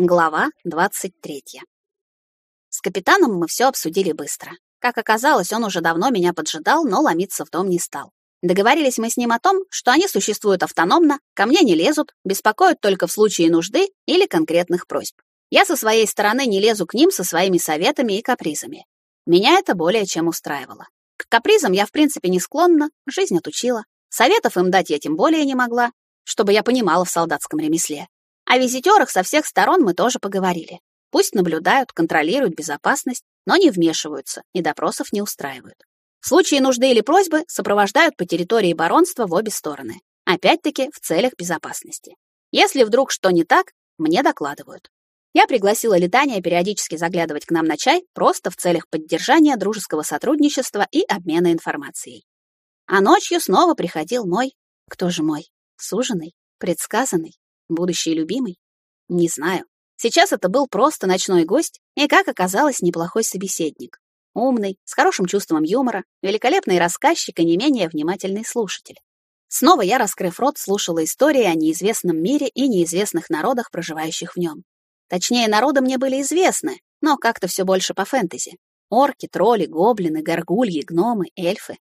Глава 23. С капитаном мы все обсудили быстро. Как оказалось, он уже давно меня поджидал, но ломиться в дом не стал. Договорились мы с ним о том, что они существуют автономно, ко мне не лезут, беспокоят только в случае нужды или конкретных просьб. Я со своей стороны не лезу к ним со своими советами и капризами. Меня это более чем устраивало. К капризам я в принципе не склонна, жизнь отучила. Советов им дать я тем более не могла, чтобы я понимала в солдатском ремесле. О визитерах со всех сторон мы тоже поговорили. Пусть наблюдают, контролируют безопасность, но не вмешиваются и допросов не устраивают. В случае нужды или просьбы сопровождают по территории баронства в обе стороны. Опять-таки в целях безопасности. Если вдруг что не так, мне докладывают. Я пригласила Летания периодически заглядывать к нам на чай просто в целях поддержания дружеского сотрудничества и обмена информацией. А ночью снова приходил мой... Кто же мой? Суженый? Предсказанный? Будущий любимый? Не знаю. Сейчас это был просто ночной гость и, как оказалось, неплохой собеседник. Умный, с хорошим чувством юмора, великолепный рассказчик и не менее внимательный слушатель. Снова я, раскрыв рот, слушала истории о неизвестном мире и неизвестных народах, проживающих в нем. Точнее, народы мне были известны, но как-то все больше по фэнтези. Орки, тролли, гоблины, горгульи, гномы, эльфы.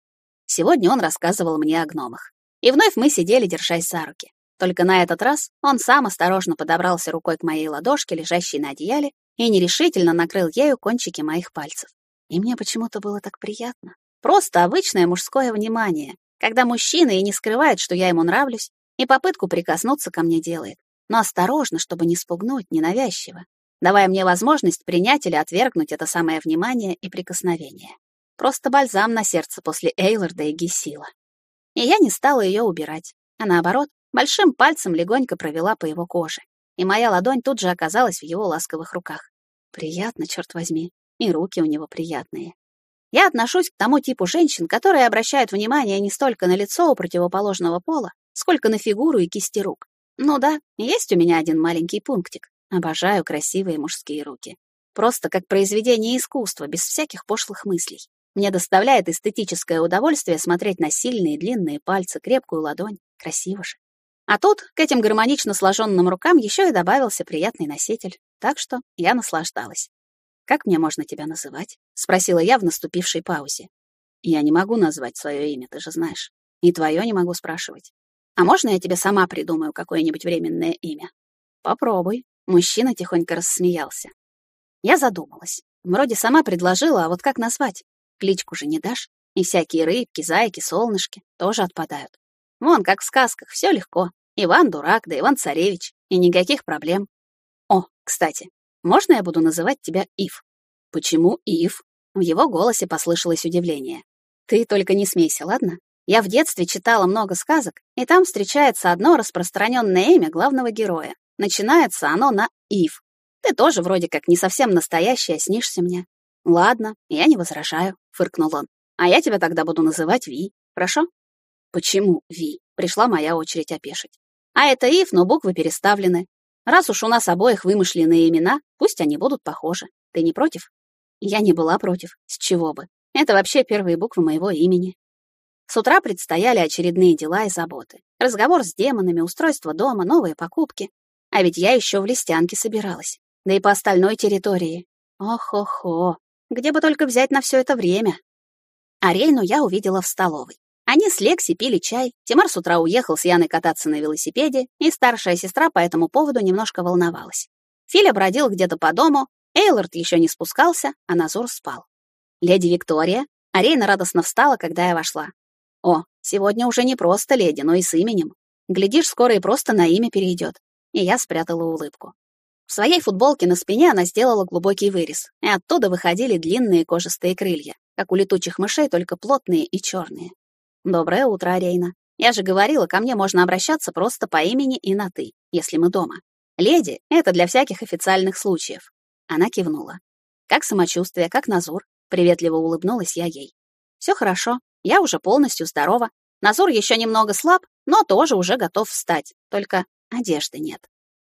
Сегодня он рассказывал мне о гномах. И вновь мы сидели, держась за руки. Только на этот раз он сам осторожно подобрался рукой к моей ладошке, лежащей на одеяле, и нерешительно накрыл ею кончики моих пальцев. И мне почему-то было так приятно. Просто обычное мужское внимание, когда мужчина и не скрывает, что я ему нравлюсь, и попытку прикоснуться ко мне делает, но осторожно, чтобы не спугнуть, ненавязчиво, давая мне возможность принять или отвергнуть это самое внимание и прикосновение. Просто бальзам на сердце после Эйлорда и Гесила. И я не стала ее убирать, а наоборот, Большим пальцем легонько провела по его коже, и моя ладонь тут же оказалась в его ласковых руках. Приятно, черт возьми, и руки у него приятные. Я отношусь к тому типу женщин, которые обращают внимание не столько на лицо у противоположного пола, сколько на фигуру и кисти рук. Ну да, есть у меня один маленький пунктик. Обожаю красивые мужские руки. Просто как произведение искусства, без всяких пошлых мыслей. Мне доставляет эстетическое удовольствие смотреть на сильные длинные пальцы, крепкую ладонь. Красиво же. А тут к этим гармонично сложенным рукам еще и добавился приятный носитель, так что я наслаждалась. «Как мне можно тебя называть?» — спросила я в наступившей паузе. «Я не могу назвать свое имя, ты же знаешь. И твое не могу спрашивать. А можно я тебе сама придумаю какое-нибудь временное имя?» «Попробуй». Мужчина тихонько рассмеялся. Я задумалась. Вроде сама предложила, а вот как назвать? Кличку же не дашь. И всякие рыбки, зайки, солнышки тоже отпадают. Вон, как в сказках, все легко. Иван дурак, да Иван царевич. И никаких проблем. О, кстати, можно я буду называть тебя Ив? Почему Ив? В его голосе послышалось удивление. Ты только не смейся, ладно? Я в детстве читала много сказок, и там встречается одно распространенное имя главного героя. Начинается оно на Ив. Ты тоже вроде как не совсем настоящая, снишься мне. Ладно, я не возражаю, фыркнул он. А я тебя тогда буду называть Ви. Хорошо? Почему Ви? Пришла моя очередь опешить. А это Ив, но буквы переставлены. Раз уж у нас обоих вымышленные имена, пусть они будут похожи. Ты не против? Я не была против. С чего бы? Это вообще первые буквы моего имени. С утра предстояли очередные дела и заботы. Разговор с демонами, устройство дома, новые покупки. А ведь я еще в Листянке собиралась. Да и по остальной территории. Ох-охо. Где бы только взять на все это время? Арельну я увидела в столовой. Они с Лекси пили чай, Тимар с утра уехал с Яной кататься на велосипеде, и старшая сестра по этому поводу немножко волновалась. Филя бродил где-то по дому, Эйлорд еще не спускался, а Назур спал. «Леди Виктория?» Арейна радостно встала, когда я вошла. «О, сегодня уже не просто леди, но и с именем. Глядишь, скоро и просто на имя перейдет». И я спрятала улыбку. В своей футболке на спине она сделала глубокий вырез, и оттуда выходили длинные кожистые крылья, как у летучих мышей, только плотные и черные. «Доброе утро, Арейна. Я же говорила, ко мне можно обращаться просто по имени и на «ты», если мы дома. Леди — это для всяких официальных случаев». Она кивнула. «Как самочувствие, как Назур?» Приветливо улыбнулась я ей. «Все хорошо. Я уже полностью здорова. Назур еще немного слаб, но тоже уже готов встать. Только одежды нет.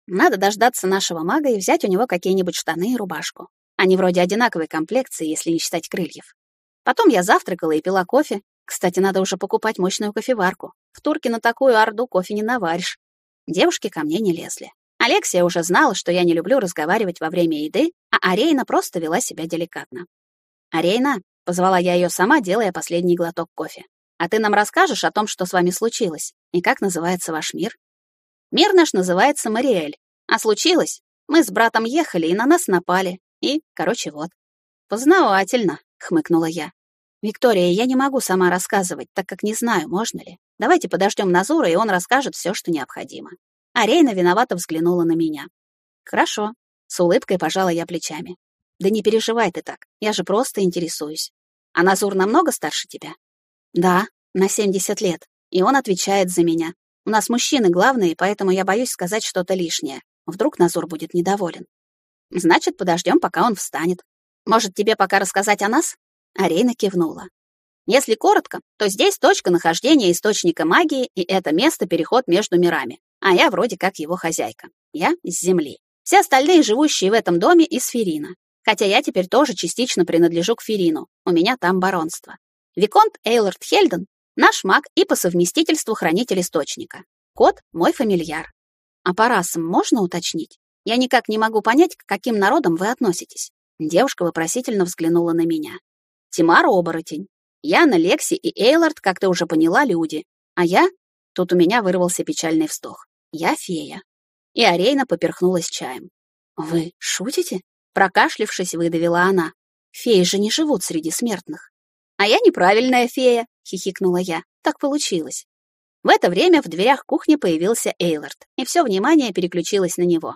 Надо дождаться нашего мага и взять у него какие-нибудь штаны и рубашку. Они вроде одинаковой комплекции, если не считать крыльев. Потом я завтракала и пила кофе, кстати, надо уже покупать мощную кофеварку. В турке на такую орду кофе не наваришь. Девушки ко мне не лезли. Алексия уже знала, что я не люблю разговаривать во время еды, а Арейна просто вела себя деликатно. «Арейна», — позвала я ее сама, делая последний глоток кофе, «а ты нам расскажешь о том, что с вами случилось, и как называется ваш мир?» «Мир наш называется Мариэль, а случилось, мы с братом ехали, и на нас напали, и, короче, вот». «Познавательно», — хмыкнула я. «Виктория, я не могу сама рассказывать, так как не знаю, можно ли. Давайте подождем Назура, и он расскажет все, что необходимо». Арейна виновато взглянула на меня. «Хорошо». С улыбкой пожала я плечами. «Да не переживай ты так, я же просто интересуюсь. А Назур намного старше тебя?» «Да, на 70 лет. И он отвечает за меня. У нас мужчины главные, поэтому я боюсь сказать что-то лишнее. Вдруг Назур будет недоволен. Значит, подождем, пока он встанет. Может, тебе пока рассказать о нас?» Арейна кивнула. Если коротко, то здесь точка нахождения источника магии, и это место переход между мирами а я вроде как его хозяйка. Я из Земли. Все остальные, живущие в этом доме, из Ферина. Хотя я теперь тоже частично принадлежу к Ферину. У меня там баронство. Виконт Эйлорд Хельден — наш маг и по совместительству хранитель источника. Кот — мой фамильяр. А по расам можно уточнить? Я никак не могу понять, к каким народам вы относитесь. Девушка вопросительно взглянула на меня. Тимар — оборотень. Яна, Лекси и Эйлорд, как ты уже поняла, люди. А я? Тут у меня вырвался печальный вздох. Я фея. И Арейна поперхнулась чаем. Вы шутите? Прокашлившись, выдавила она. Феи же не живут среди смертных. А я неправильная фея, хихикнула я. Так получилось. В это время в дверях кухни появился Эйлард, и все внимание переключилось на него.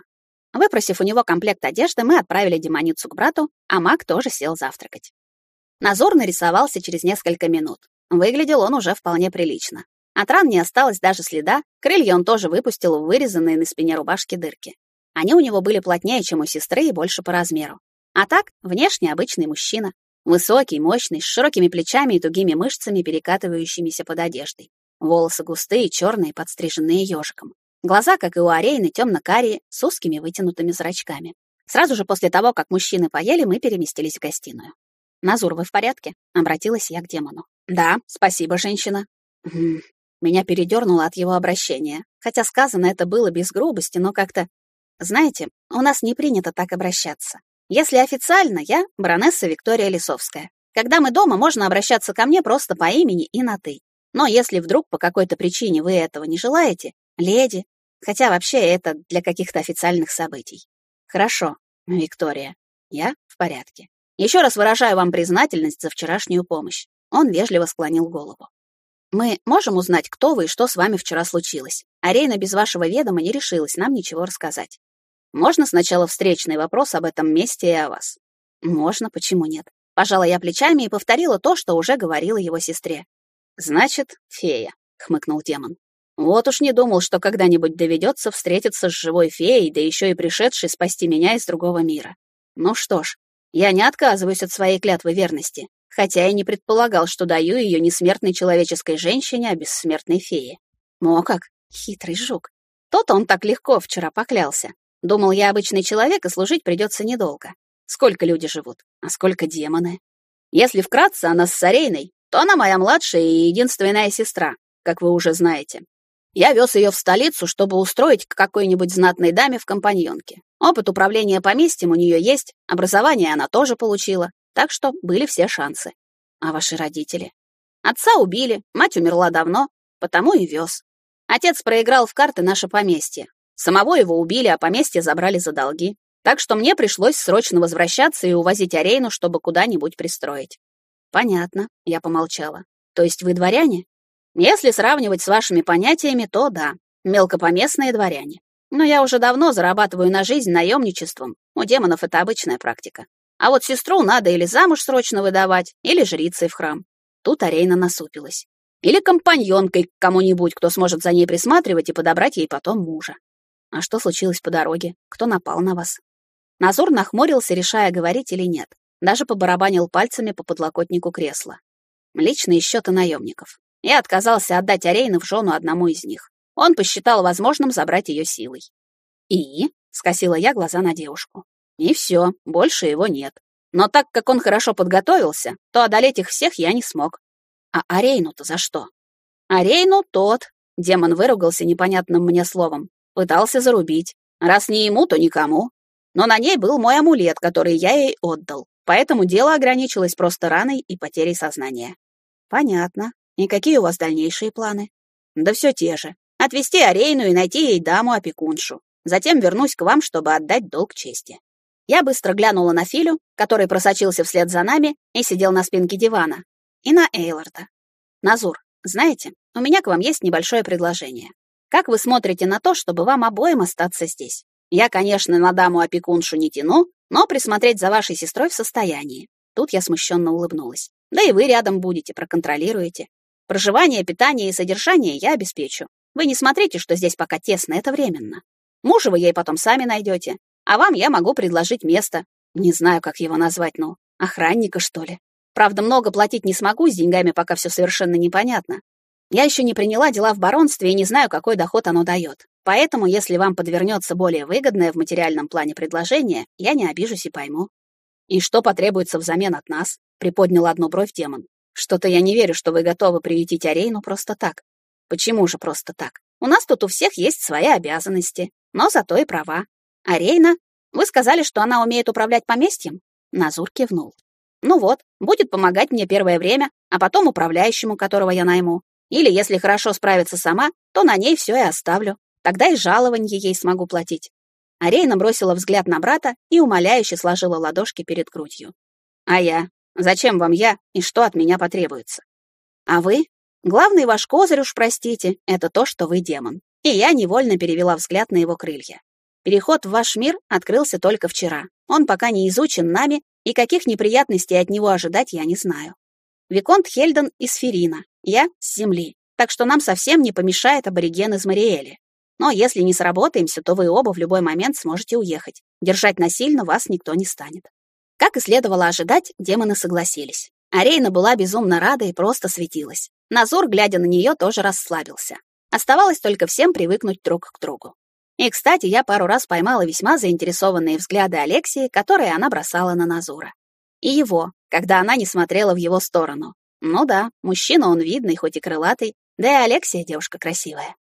Выпросив у него комплект одежды, мы отправили демоницу к брату, а маг тоже сел завтракать. Назор нарисовался через несколько минут. Выглядел он уже вполне прилично. От ран не осталось даже следа, крылья он тоже выпустил в вырезанные на спине рубашки дырки. Они у него были плотнее, чем у сестры, и больше по размеру. А так, внешне обычный мужчина. Высокий, мощный, с широкими плечами и тугими мышцами, перекатывающимися под одеждой. Волосы густые, черные, подстриженные ежиком. Глаза, как и у Арейны, темно-карие, с узкими вытянутыми зрачками. Сразу же после того, как мужчины поели, мы переместились в гостиную. «Назур, вы в порядке?» — обратилась я к демону. «Да, спасибо, женщина». Меня передернуло от его обращения. Хотя сказано это было без грубости, но как-то... Знаете, у нас не принято так обращаться. Если официально, я баронесса Виктория Лисовская. Когда мы дома, можно обращаться ко мне просто по имени и на «ты». Но если вдруг по какой-то причине вы этого не желаете, леди, хотя вообще это для каких-то официальных событий. Хорошо, Виктория, я в порядке. Еще раз выражаю вам признательность за вчерашнюю помощь. Он вежливо склонил голову. Мы можем узнать, кто вы и что с вами вчера случилось. Арейна без вашего ведома не решилась нам ничего рассказать. Можно сначала встречный вопрос об этом месте и о вас? Можно, почему нет? Пожала я плечами и повторила то, что уже говорила его сестре. Значит, фея, хмыкнул демон. Вот уж не думал, что когда-нибудь доведется встретиться с живой феей, да еще и пришедшей спасти меня из другого мира. Ну что ж, я не отказываюсь от своей клятвы верности хотя и не предполагал, что даю ее не смертной человеческой женщине, а бессмертной фее. А как? Хитрый жук. Тот он так легко вчера поклялся. Думал, я обычный человек, и служить придется недолго. Сколько люди живут, а сколько демоны. Если вкратце, она с Сарейной, то она моя младшая и единственная сестра, как вы уже знаете. Я вез ее в столицу, чтобы устроить к какой-нибудь знатной даме в компаньонке. Опыт управления поместьем у нее есть, образование она тоже получила, так что были все шансы. А ваши родители? Отца убили, мать умерла давно, потому и вез. Отец проиграл в карты наше поместье. Самого его убили, а поместье забрали за долги. Так что мне пришлось срочно возвращаться и увозить Арейну, чтобы куда-нибудь пристроить. Понятно, я помолчала. То есть вы дворяне? Если сравнивать с вашими понятиями, то да, мелкопоместные дворяне. Но я уже давно зарабатываю на жизнь наемничеством. У демонов это обычная практика. А вот сестру надо или замуж срочно выдавать, или жрицей в храм. Тут Арейна насупилась. Или компаньонкой к кому-нибудь, кто сможет за ней присматривать и подобрать ей потом мужа. А что случилось по дороге? Кто напал на вас? Назор нахмурился, решая, говорить или нет. Даже побарабанил пальцами по подлокотнику кресла. Личные счеты наемников. Я отказался отдать Арейну в жену одному из них. Он посчитал возможным забрать ее силой. «И?» — скосила я глаза на девушку. И все, больше его нет. Но так как он хорошо подготовился, то одолеть их всех я не смог. А Арейну-то за что? Арейну тот, демон выругался непонятным мне словом, пытался зарубить. Раз не ему, то никому. Но на ней был мой амулет, который я ей отдал. Поэтому дело ограничилось просто раной и потерей сознания. Понятно. И какие у вас дальнейшие планы? Да все те же. Отвезти Арейну и найти ей даму-опекуншу. Затем вернусь к вам, чтобы отдать долг чести. Я быстро глянула на Филю, который просочился вслед за нами и сидел на спинке дивана, и на Эйларда. Назур, знаете, у меня к вам есть небольшое предложение. Как вы смотрите на то, чтобы вам обоим остаться здесь? Я, конечно, на даму-опекуншу не тяну, но присмотреть за вашей сестрой в состоянии. Тут я смущенно улыбнулась. Да и вы рядом будете, проконтролируете. Проживание, питание и содержание я обеспечу. Вы не смотрите, что здесь пока тесно, это временно. Мужа вы ей потом сами найдете, а вам я могу предложить место. Не знаю, как его назвать, ну, охранника, что ли. Правда, много платить не смогу, с деньгами пока все совершенно непонятно. Я еще не приняла дела в баронстве и не знаю, какой доход оно дает. Поэтому, если вам подвернется более выгодное в материальном плане предложение, я не обижусь и пойму. И что потребуется взамен от нас? Приподнял одну бровь демон. Что-то я не верю, что вы готовы приютить Арейну просто так. Почему же просто так? У нас тут у всех есть свои обязанности, но зато и права. Арейна, вы сказали, что она умеет управлять поместьем? Назур кивнул. Ну вот, будет помогать мне первое время, а потом управляющему, которого я найму. Или, если хорошо справится сама, то на ней все и оставлю. Тогда и жалование ей смогу платить. Арейна бросила взгляд на брата и умоляюще сложила ладошки перед грудью. А я? Зачем вам я и что от меня потребуется? А вы? Главный ваш козырь уж, простите, это то, что вы демон. И я невольно перевела взгляд на его крылья. Переход в ваш мир открылся только вчера. Он пока не изучен нами, и каких неприятностей от него ожидать я не знаю. Виконт Хельден из Ферина, я с Земли, так что нам совсем не помешает абориген из Мариэли. Но если не сработаемся, то вы оба в любой момент сможете уехать. Держать насильно вас никто не станет. Как и следовало ожидать, демоны согласились. Арейна была безумно рада и просто светилась. Назор, глядя на нее, тоже расслабился. Оставалось только всем привыкнуть друг к другу. И, кстати, я пару раз поймала весьма заинтересованные взгляды Алексии, которые она бросала на Назура. И его, когда она не смотрела в его сторону. Ну да, мужчина он видный, хоть и крылатый, да и Алексия девушка красивая.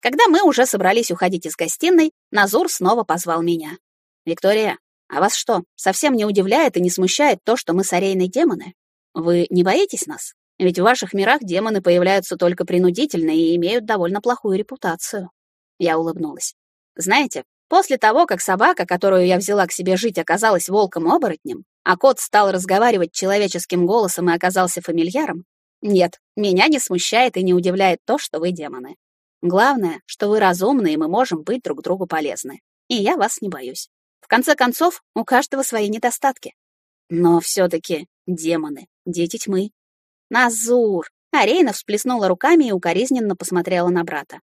Когда мы уже собрались уходить из гостиной, Назур снова позвал меня. «Виктория, а вас что, совсем не удивляет и не смущает то, что мы с арейной демоны? Вы не боитесь нас? Ведь в ваших мирах демоны появляются только принудительно и имеют довольно плохую репутацию». Я улыбнулась. Знаете, после того, как собака, которую я взяла к себе жить, оказалась волком-оборотнем, а кот стал разговаривать человеческим голосом и оказался фамильяром, нет, меня не смущает и не удивляет то, что вы демоны. Главное, что вы разумны, и мы можем быть друг другу полезны. И я вас не боюсь. Конце концов, у каждого свои недостатки. Но все-таки демоны, дети тьмы. Назур! Арейна всплеснула руками и укоризненно посмотрела на брата.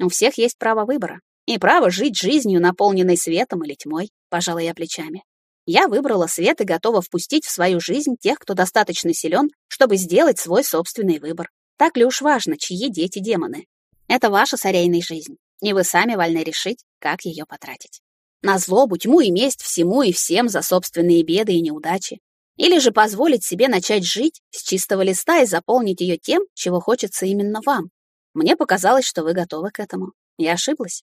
У всех есть право выбора и право жить жизнью, наполненной светом или тьмой, пожала я плечами. Я выбрала свет и готова впустить в свою жизнь тех, кто достаточно силен, чтобы сделать свой собственный выбор. Так ли уж важно, чьи дети демоны? Это ваша сорейная жизнь, и вы сами вольны решить, как ее потратить. На злобу, тьму и месть всему и всем за собственные беды и неудачи. Или же позволить себе начать жить с чистого листа и заполнить ее тем, чего хочется именно вам. Мне показалось, что вы готовы к этому. Я ошиблась.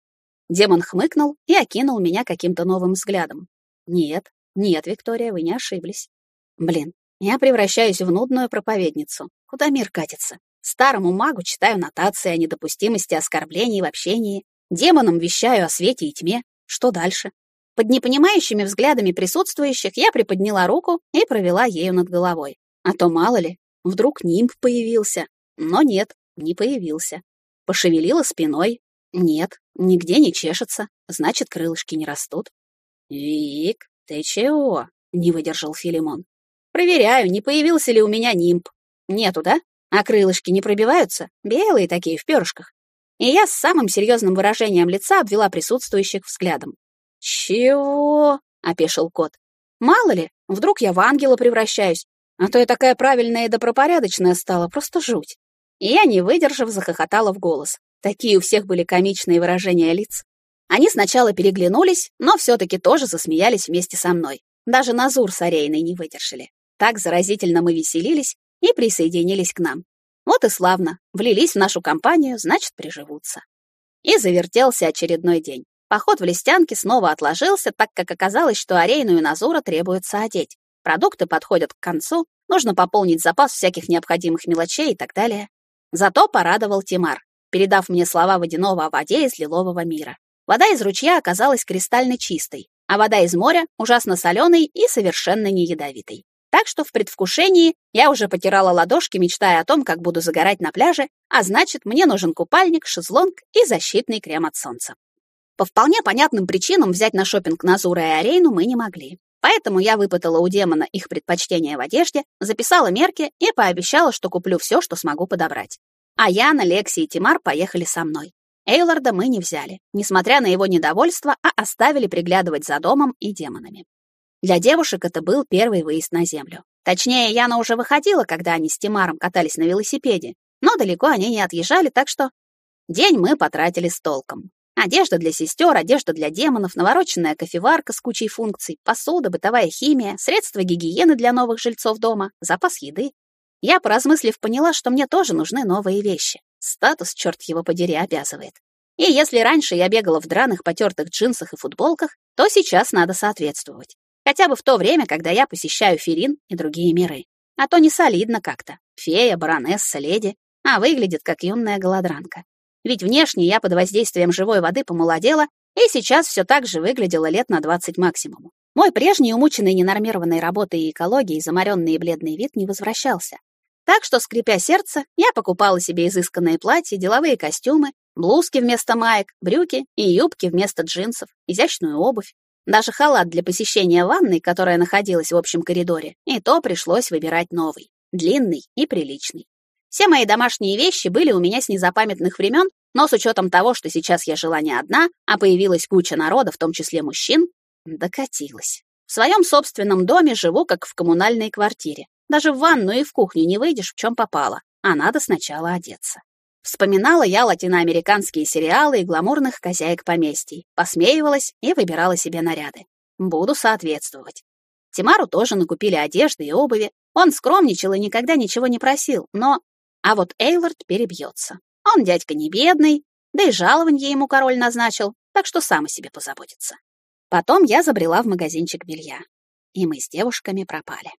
Демон хмыкнул и окинул меня каким-то новым взглядом. «Нет, нет, Виктория, вы не ошиблись. Блин, я превращаюсь в нудную проповедницу. Куда мир катится? Старому магу читаю нотации о недопустимости оскорблений в общении, демонам вещаю о свете и тьме. Что дальше? Под непонимающими взглядами присутствующих я приподняла руку и провела ею над головой. А то, мало ли, вдруг нимб появился. Но нет, не появился. Пошевелила спиной, нет, нигде не чешется, значит, крылышки не растут. Вик, ты чего? Не выдержал Филимон. Проверяю, не появился ли у меня нимб. Нету, да? А крылышки не пробиваются? Белые такие, в перышках. И я с самым серьезным выражением лица обвела присутствующих взглядом. «Чего?» — опешил кот. «Мало ли, вдруг я в ангела превращаюсь, а то я такая правильная и добропорядочная стала, просто жуть». И я, не выдержав, захохотала в голос. Такие у всех были комичные выражения лиц. Они сначала переглянулись, но все-таки тоже засмеялись вместе со мной. Даже Назур с Арейной не выдержали. Так заразительно мы веселились и присоединились к нам. Вот и славно. Влились в нашу компанию, значит, приживутся. И завертелся очередной день. Поход в Листянки снова отложился, так как оказалось, что Арейну и Назура требуется одеть. Продукты подходят к концу, нужно пополнить запас всяких необходимых мелочей и так далее. Зато порадовал Тимар, передав мне слова водяного о воде из лилового мира. Вода из ручья оказалась кристально чистой, а вода из моря ужасно соленой и совершенно не ядовитой. Так что в предвкушении я уже потирала ладошки, мечтая о том, как буду загорать на пляже, а значит, мне нужен купальник, шезлонг и защитный крем от солнца. По вполне понятным причинам взять на шопинг Назура и Арейну мы не могли. Поэтому я выпытала у демона их предпочтения в одежде, записала мерки и пообещала, что куплю все, что смогу подобрать. А Яна, Лекси и Тимар поехали со мной. Эйларда мы не взяли, несмотря на его недовольство, а оставили приглядывать за домом и демонами. Для девушек это был первый выезд на землю. Точнее, Яна уже выходила, когда они с Тимаром катались на велосипеде, но далеко они не отъезжали, так что день мы потратили с толком. Одежда для сестер, одежда для демонов, навороченная кофеварка с кучей функций, посуда, бытовая химия, средства гигиены для новых жильцов дома, запас еды. Я, поразмыслив, поняла, что мне тоже нужны новые вещи. Статус, черт его подери, обязывает. И если раньше я бегала в драных потертых джинсах и футболках, то сейчас надо соответствовать. Хотя бы в то время, когда я посещаю Ферин и другие миры. А то не солидно как-то. Фея, баронесса, леди, а выглядит как юная голодранка. Ведь внешне я под воздействием живой воды помолодела и сейчас все так же выглядела лет на 20 максимум. Мой прежний умученный ненормированной работой и экологией заморенный и бледный вид не возвращался. Так что, скрипя сердце, я покупала себе изысканные платья, деловые костюмы, блузки вместо маек, брюки и юбки вместо джинсов, изящную обувь. Даже халат для посещения ванной, которая находилась в общем коридоре, и то пришлось выбирать новый, длинный и приличный. Все мои домашние вещи были у меня с незапамятных времен, но с учетом того, что сейчас я жила не одна, а появилась куча народа, в том числе мужчин, докатилась. В своем собственном доме живу, как в коммунальной квартире. Даже в ванную и в кухню не выйдешь, в чем попало, а надо сначала одеться. Вспоминала я латиноамериканские сериалы и гламурных хозяек поместий, посмеивалась и выбирала себе наряды. Буду соответствовать. Тимару тоже накупили одежды и обуви. Он скромничал и никогда ничего не просил, но а вот Эйлорд перебьется. Он дядька не бедный, да и жалование ему король назначил, так что сам о себе позаботится. Потом я забрела в магазинчик белья, и мы с девушками пропали.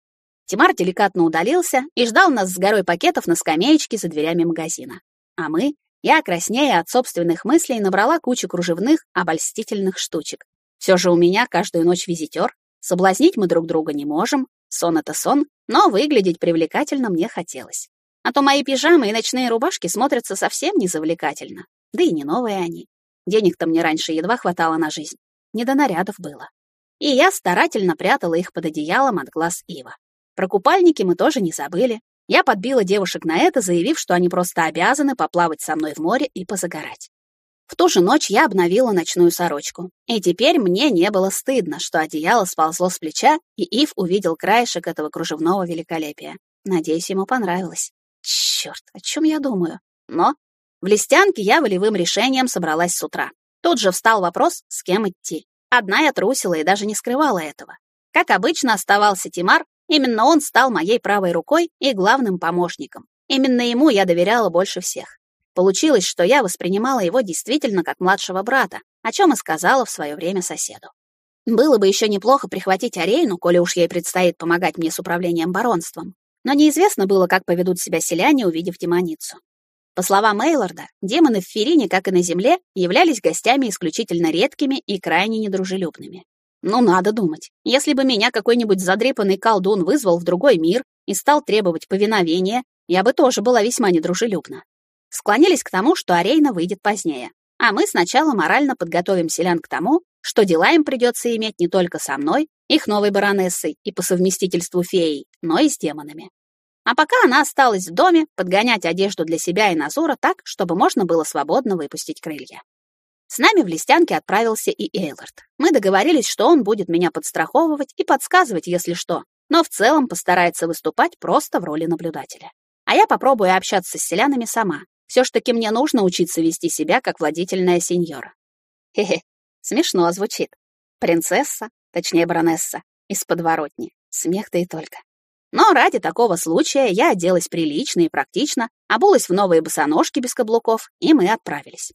Тимар деликатно удалился и ждал нас с горой пакетов на скамеечке за дверями магазина. А мы, я, краснея от собственных мыслей, набрала кучу кружевных, обольстительных штучек. Все же у меня каждую ночь визитер, соблазнить мы друг друга не можем, сон — это сон, но выглядеть привлекательно мне хотелось. А то мои пижамы и ночные рубашки смотрятся совсем не завлекательно. Да и не новые они. Денег-то мне раньше едва хватало на жизнь. Не до нарядов было. И я старательно прятала их под одеялом от глаз Ива. Про купальники мы тоже не забыли. Я подбила девушек на это, заявив, что они просто обязаны поплавать со мной в море и позагорать. В ту же ночь я обновила ночную сорочку. И теперь мне не было стыдно, что одеяло сползло с плеча, и Ив увидел краешек этого кружевного великолепия. Надеюсь, ему понравилось. Черт, о чем я думаю? Но в Листянке я волевым решением собралась с утра. Тут же встал вопрос, с кем идти. Одна я трусила и даже не скрывала этого. Как обычно, оставался Тимар, именно он стал моей правой рукой и главным помощником. Именно ему я доверяла больше всех. Получилось, что я воспринимала его действительно как младшего брата, о чем и сказала в свое время соседу. Было бы еще неплохо прихватить Арейну, коли уж ей предстоит помогать мне с управлением баронством но неизвестно было, как поведут себя селяне, увидев демоницу. По словам Эйлорда, демоны в Ферине, как и на Земле, являлись гостями исключительно редкими и крайне недружелюбными. Ну, надо думать. Если бы меня какой-нибудь задрепанный колдун вызвал в другой мир и стал требовать повиновения, я бы тоже была весьма недружелюбна. Склонились к тому, что Арейна выйдет позднее. А мы сначала морально подготовим селян к тому, что дела им придется иметь не только со мной, их новой баронессой и по совместительству феей, но и с демонами. А пока она осталась в доме, подгонять одежду для себя и Назура так, чтобы можно было свободно выпустить крылья. С нами в Листянке отправился и Эйлорд. Мы договорились, что он будет меня подстраховывать и подсказывать, если что, но в целом постарается выступать просто в роли наблюдателя. А я попробую общаться с селянами сама. Все ж таки мне нужно учиться вести себя как владительная сеньора. Хе-хе, смешно звучит. Принцесса, точнее баронесса, из подворотни. Смех-то и только. Но ради такого случая я оделась прилично и практично, обулась в новые босоножки без каблуков, и мы отправились.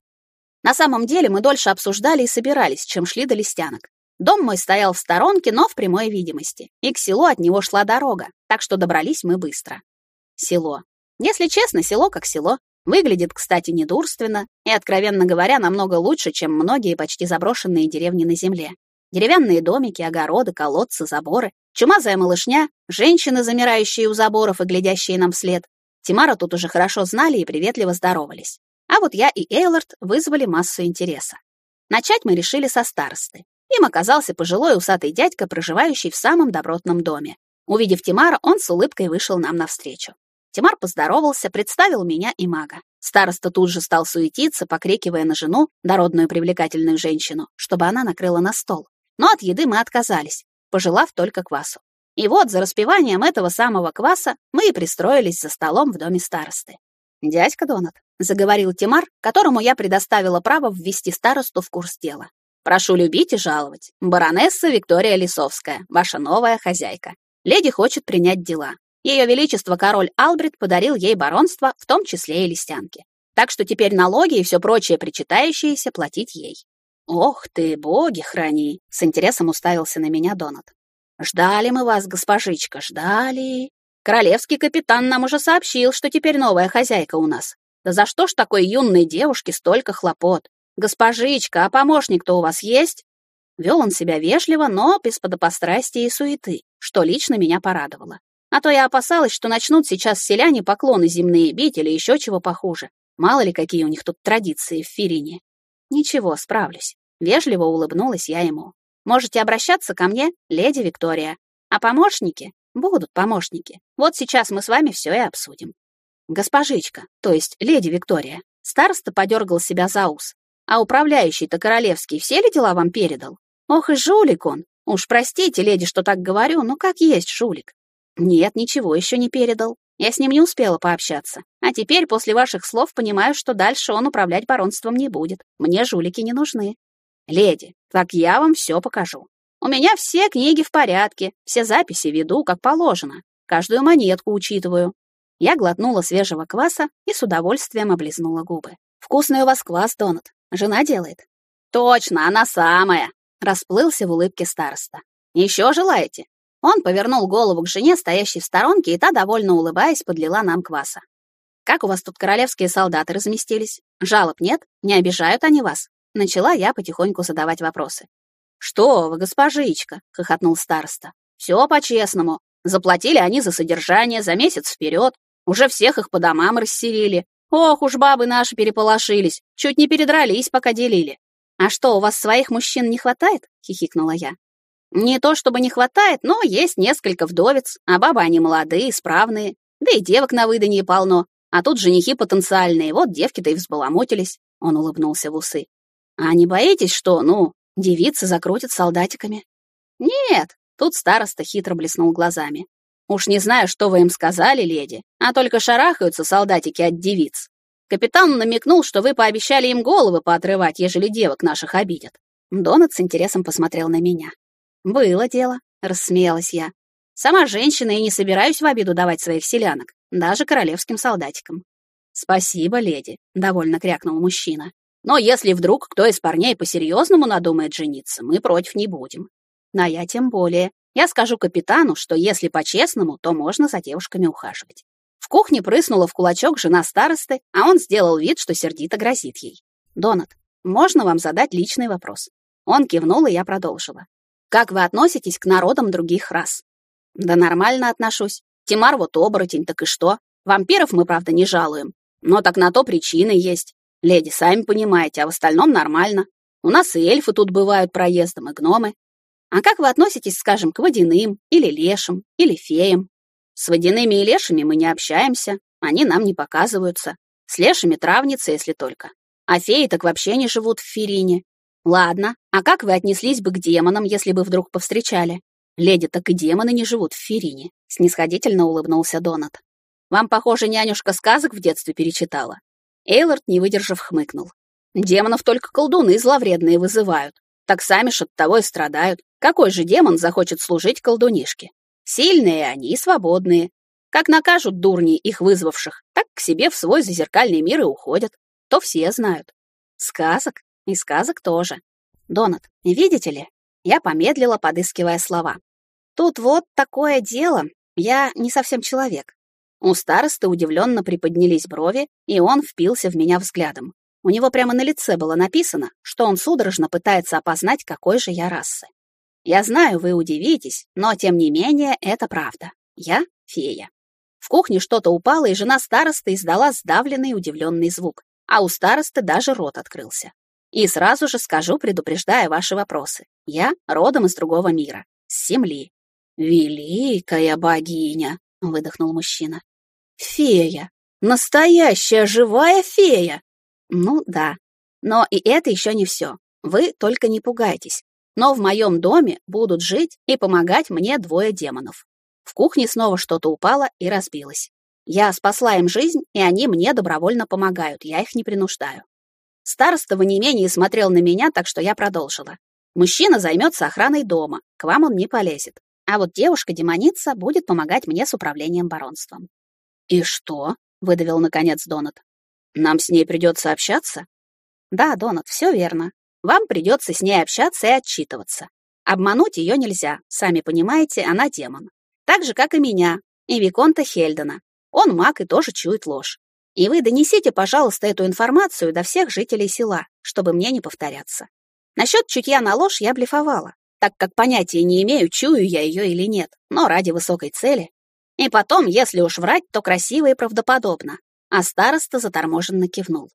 На самом деле мы дольше обсуждали и собирались, чем шли до листянок. Дом мой стоял в сторонке, но в прямой видимости, и к селу от него шла дорога, так что добрались мы быстро. Село. Если честно, село как село. Выглядит, кстати, недурственно и, откровенно говоря, намного лучше, чем многие почти заброшенные деревни на земле. Деревянные домики, огороды, колодцы, заборы, чумазая малышня, женщины, замирающие у заборов и глядящие нам вслед. Тимара тут уже хорошо знали и приветливо здоровались. А вот я и Эйлорд вызвали массу интереса. Начать мы решили со старосты. Им оказался пожилой усатый дядька, проживающий в самом добротном доме. Увидев Тимара, он с улыбкой вышел нам навстречу. Тимар поздоровался, представил меня и мага. Староста тут же стал суетиться, покрикивая на жену, дородную привлекательную женщину, чтобы она накрыла на стол. Но от еды мы отказались, пожелав только квасу. И вот за распиванием этого самого кваса мы и пристроились за столом в доме старосты. «Дядька Донат», — заговорил Тимар, которому я предоставила право ввести старосту в курс дела. «Прошу любить и жаловать. Баронесса Виктория Лисовская, ваша новая хозяйка. Леди хочет принять дела. Ее Величество король Албрит подарил ей баронство, в том числе и листянки. Так что теперь налоги и все прочее причитающееся платить ей. «Ох ты, боги храни!» — с интересом уставился на меня Донат. «Ждали мы вас, госпожичка, ждали. Королевский капитан нам уже сообщил, что теперь новая хозяйка у нас. Да за что ж такой юной девушке столько хлопот? Госпожичка, а помощник-то у вас есть?» Вел он себя вежливо, но без подопострастия и суеты, что лично меня порадовало. А то я опасалась, что начнут сейчас селяне поклоны земные бить или еще чего похуже. Мало ли, какие у них тут традиции в Фирине. Ничего, справлюсь. Вежливо улыбнулась я ему. Можете обращаться ко мне, леди Виктория. А помощники? Будут помощники. Вот сейчас мы с вами все и обсудим. Госпожичка, то есть леди Виктория. Староста подергал себя за ус. А управляющий-то королевский все ли дела вам передал? Ох и жулик он. Уж простите, леди, что так говорю, но как есть жулик. Нет, ничего еще не передал. Я с ним не успела пообщаться. А теперь, после ваших слов, понимаю, что дальше он управлять баронством не будет. Мне жулики не нужны. Леди, так я вам все покажу. У меня все книги в порядке, все записи веду, как положено. Каждую монетку учитываю. Я глотнула свежего кваса и с удовольствием облизнула губы. Вкусный у вас квас, Донат. Жена делает. Точно, она самая. Расплылся в улыбке староста. Еще желаете? Он повернул голову к жене, стоящей в сторонке, и та, довольно улыбаясь, подлила нам кваса. «Как у вас тут королевские солдаты разместились? Жалоб нет? Не обижают они вас?» Начала я потихоньку задавать вопросы. «Что вы, госпожичка!» — хохотнул староста. «Все по-честному. Заплатили они за содержание за месяц вперед. Уже всех их по домам расселили. Ох уж бабы наши переполошились. Чуть не передрались, пока делили. А что, у вас своих мужчин не хватает?» — хихикнула я. Не то чтобы не хватает, но есть несколько вдовец, а бабы они молодые, исправные, да и девок на выданье полно, а тут женихи потенциальные, вот девки-то и взбаламутились. Он улыбнулся в усы. А не боитесь, что, ну, девицы закрутят солдатиками? Нет, тут староста хитро блеснул глазами. Уж не знаю, что вы им сказали, леди, а только шарахаются солдатики от девиц. Капитан намекнул, что вы пообещали им головы поотрывать, ежели девок наших обидят. Донат с интересом посмотрел на меня. «Было дело», — рассмеялась я. «Сама женщина и не собираюсь в обиду давать своих селянок, даже королевским солдатикам». «Спасибо, леди», — довольно крякнул мужчина. «Но если вдруг кто из парней по-серьезному надумает жениться, мы против не будем». «А я тем более. Я скажу капитану, что если по-честному, то можно за девушками ухаживать». В кухне прыснула в кулачок жена старосты, а он сделал вид, что сердито грозит ей. «Донат, можно вам задать личный вопрос?» Он кивнул, и я продолжила. Как вы относитесь к народам других рас? Да нормально отношусь. Тимар вот оборотень, так и что? Вампиров мы, правда, не жалуем. Но так на то причины есть. Леди, сами понимаете, а в остальном нормально. У нас и эльфы тут бывают проездом, и гномы. А как вы относитесь, скажем, к водяным, или лешим, или феям? С водяными и лешими мы не общаемся, они нам не показываются. С лешими травница, если только. А феи так вообще не живут в Ферине. Ладно, а как вы отнеслись бы к демонам, если бы вдруг повстречали? Леди, так и демоны не живут в Ферине, снисходительно улыбнулся Донат. Вам, похоже, нянюшка сказок в детстве перечитала. Эйлорд, не выдержав, хмыкнул. Демонов только колдуны зловредные вызывают. Так сами ж от того и страдают. Какой же демон захочет служить колдунишке? Сильные они и свободные. Как накажут дурней их вызвавших, так к себе в свой зазеркальный мир и уходят. То все знают. Сказок? И сказок тоже. Донат, видите ли? Я помедлила, подыскивая слова. Тут вот такое дело. Я не совсем человек. У старосты удивленно приподнялись брови, и он впился в меня взглядом. У него прямо на лице было написано, что он судорожно пытается опознать, какой же я расы. Я знаю, вы удивитесь, но тем не менее это правда. Я фея. В кухне что-то упало, и жена старосты издала сдавленный удивленный звук, а у старосты даже рот открылся. И сразу же скажу, предупреждая ваши вопросы. Я родом из другого мира, с земли. «Великая богиня!» — выдохнул мужчина. «Фея! Настоящая живая фея!» Ну да. Но и это еще не все. Вы только не пугайтесь. Но в моем доме будут жить и помогать мне двое демонов. В кухне снова что-то упало и разбилось. Я спасла им жизнь, и они мне добровольно помогают, я их не принуждаю. Староста в онемении смотрел на меня, так что я продолжила. Мужчина займется охраной дома, к вам он не полезет. А вот девушка-демоница будет помогать мне с управлением баронством. «И что?» — выдавил наконец Донат. Нам с ней придется общаться? Да, Донат, все верно. Вам придется с ней общаться и отчитываться. Обмануть ее нельзя, сами понимаете, она демон. Так же, как и меня, и Виконта Хельдена. Он маг и тоже чует ложь. И вы донесите, пожалуйста, эту информацию до всех жителей села, чтобы мне не повторяться. Насчет чутья на ложь я блефовала, так как понятия не имею, чую я ее или нет, но ради высокой цели. И потом, если уж врать, то красиво и правдоподобно, а староста заторможенно кивнул.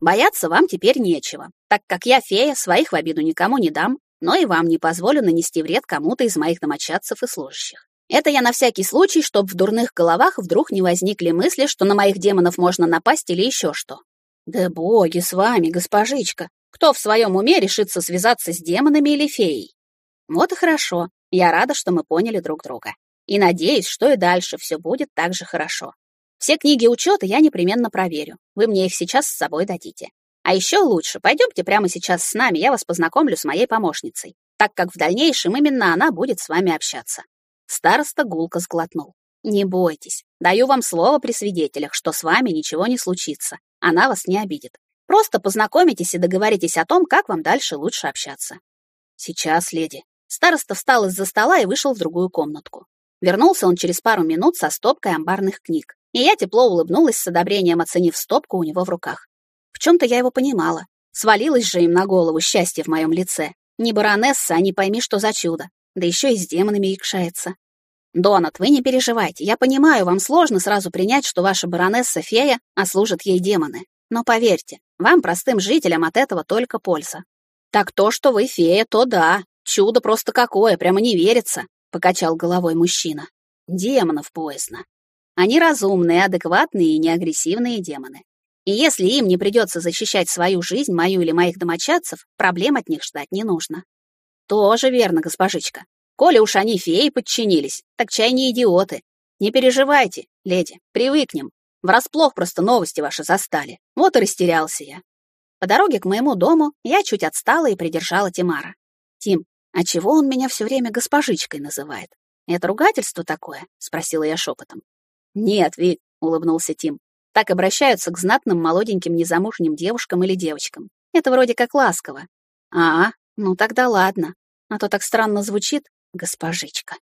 «Бояться вам теперь нечего, так как я фея, своих в обиду никому не дам, но и вам не позволю нанести вред кому-то из моих домочадцев и служащих. Это я на всякий случай, чтобы в дурных головах вдруг не возникли мысли, что на моих демонов можно напасть или еще что. Да боги с вами, госпожичка, кто в своем уме решится связаться с демонами или феей? Вот и хорошо, я рада, что мы поняли друг друга. И надеюсь, что и дальше все будет так же хорошо. Все книги учета я непременно проверю. Вы мне их сейчас с собой дадите. А еще лучше, пойдемте прямо сейчас с нами, я вас познакомлю с моей помощницей, так как в дальнейшем именно она будет с вами общаться. Староста гулко сглотнул. Не бойтесь, даю вам слово при свидетелях, что с вами ничего не случится. Она вас не обидит. Просто познакомитесь и договоритесь о том, как вам дальше лучше общаться. Сейчас, леди. Староста встал из-за стола и вышел в другую комнатку. Вернулся он через пару минут со стопкой амбарных книг. И я тепло улыбнулась с одобрением, оценив стопку у него в руках. В чем-то я его понимала. Свалилось же им на голову счастье в моем лице. Не баронесса, а не пойми, что за чудо. Да еще и с демонами якшается. Донат, вы не переживайте. Я понимаю, вам сложно сразу принять, что ваша баронесса фея, а служат ей демоны. Но поверьте, вам, простым жителям, от этого только польза. Так то, что вы фея, то да. Чудо просто какое, прямо не верится, покачал головой мужчина. Демонов поясно. Они разумные, адекватные и неагрессивные демоны. И если им не придется защищать свою жизнь, мою или моих домочадцев, проблем от них ждать не нужно. Тоже верно, госпожичка. Коли уж они феи подчинились, так чай не идиоты. Не переживайте, леди, привыкнем. Врасплох просто новости ваши застали. Вот и растерялся я. По дороге к моему дому я чуть отстала и придержала Тимара. «Тим, а чего он меня все время госпожичкой называет? Это ругательство такое?» — спросила я шепотом. «Нет, Вик», — улыбнулся Тим. «Так обращаются к знатным молоденьким незамужним девушкам или девочкам. Это вроде как ласково». «А, ну тогда ладно. А то так странно звучит, госпожичка».